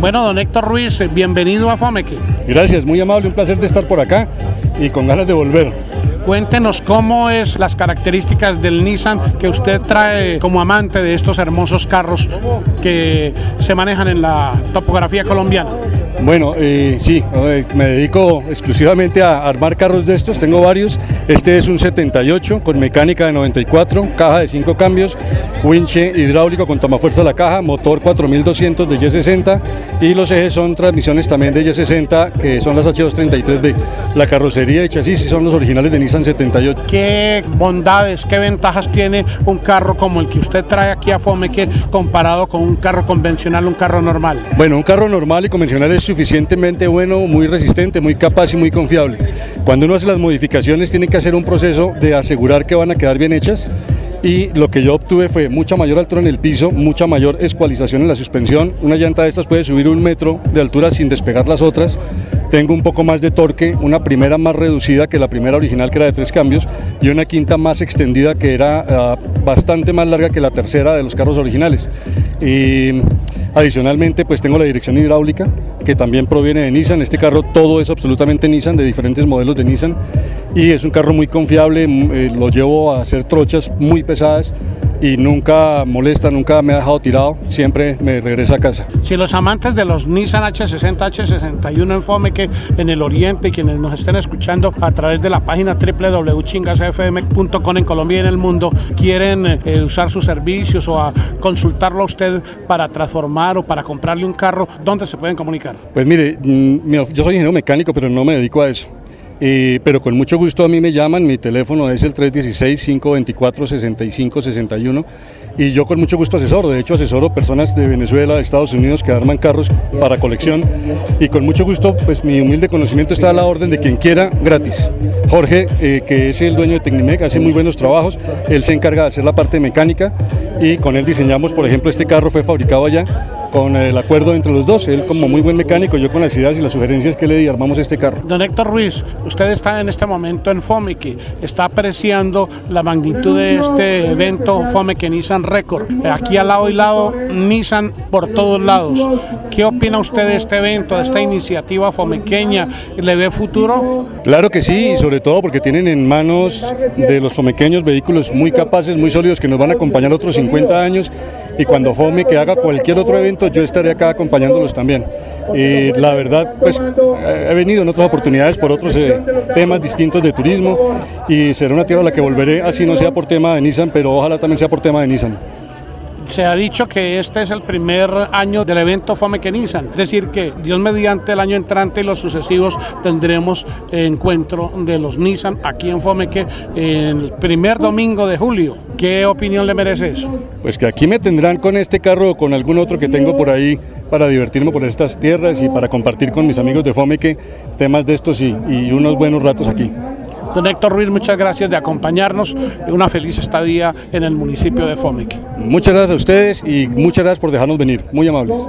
Bueno, don Héctor Ruiz, bienvenido a Fomeque. Gracias, muy amable, un placer de estar por acá y con ganas de volver. Cuéntenos cómo es las características del Nissan que usted trae como amante de estos hermosos carros que se manejan en la topografía colombiana. Bueno, eh, sí, eh, me dedico exclusivamente a armar carros de estos, tengo varios. Este es un 78 con mecánica de 94, caja de 5 cambios, winche hidráulico con tomafuerza a la caja, motor 4200 de Y60 y los ejes son transmisiones también de Y60 que son las H233B. La carrocería y chasis son los originales de Nissan 78. ¿Qué bondades, qué ventajas tiene un carro como el que usted trae aquí a Fomeque comparado con un carro convencional, un carro normal? Bueno, un carro normal y convencional es suficientemente bueno, muy resistente, muy capaz y muy confiable. Cuando uno hace las modificaciones tiene que hacer un proceso de asegurar que van a quedar bien hechas y lo que yo obtuve fue mucha mayor altura en el piso, mucha mayor escualización en la suspensión. Una llanta de estas puede subir un metro de altura sin despegar las otras. Tengo un poco más de torque, una primera más reducida que la primera original que era de tres cambios y una quinta más extendida que era uh, bastante más larga que la tercera de los carros originales. Adicionalmente pues tengo la dirección hidráulica que también proviene de Nissan. Este carro todo es absolutamente Nissan, de diferentes modelos de Nissan y es un carro muy confiable, eh, lo llevo a hacer trochas muy pesadas y nunca molesta, nunca me ha dejado tirado, siempre me regresa a casa. Si los amantes de los Nissan H60, H61 en Fomeque en el Oriente, quienes nos estén escuchando a través de la página www.chingasfm.com en Colombia y en el mundo, quieren eh, usar sus servicios o a consultarlo a usted para transformar o para comprarle un carro, ¿dónde se pueden comunicar? Pues mire, mm, yo soy ingeniero mecánico, pero no me dedico a eso. Pero con mucho gusto a mí me llaman, mi teléfono es el 316-524-6561 y yo con mucho gusto asesoro, de hecho asesoro personas de Venezuela, de Estados Unidos que arman carros para colección y con mucho gusto pues mi humilde conocimiento está a la orden de quien quiera gratis. Jorge, eh, que es el dueño de Tecnimec, hace muy buenos trabajos, él se encarga de hacer la parte mecánica y con él diseñamos, por ejemplo, este carro fue fabricado allá con el acuerdo entre los dos, él como muy buen mecánico, yo con las ideas y las sugerencias que le di, armamos este carro. Don Héctor Ruiz, usted está en este momento en Fomeque, está apreciando la magnitud de este evento Fomeque Nissan Record. Aquí al lado y lado, Nissan por todos lados. ¿Qué opina usted de este evento, de esta iniciativa fomequeña? ¿Le ve futuro? Claro que sí, y sobre todo porque tienen en manos de los fomequeños vehículos muy capaces, muy sólidos, que nos van a acompañar otros 50 años y cuando Fome que haga cualquier otro evento yo estaré acá acompañándolos también. Y la verdad, pues he venido en otras oportunidades por otros eh, temas distintos de turismo y será una tierra a la que volveré, así no sea por tema de Nissan, pero ojalá también sea por tema de Nissan se ha dicho que este es el primer año del evento Fome que Nissan, es decir que Dios mediante el año entrante y los sucesivos tendremos encuentro de los Nissan aquí en Fomeque el primer domingo de julio. ¿Qué opinión le merece eso? Pues que aquí me tendrán con este carro o con algún otro que tengo por ahí para divertirme por estas tierras y para compartir con mis amigos de Fomeque temas de estos y unos buenos ratos aquí. Don Héctor Ruiz, muchas gracias de acompañarnos. Una feliz estadía en el municipio de Fomeque. Muchas gracias a ustedes y muchas gracias por dejarnos venir. Muy amables.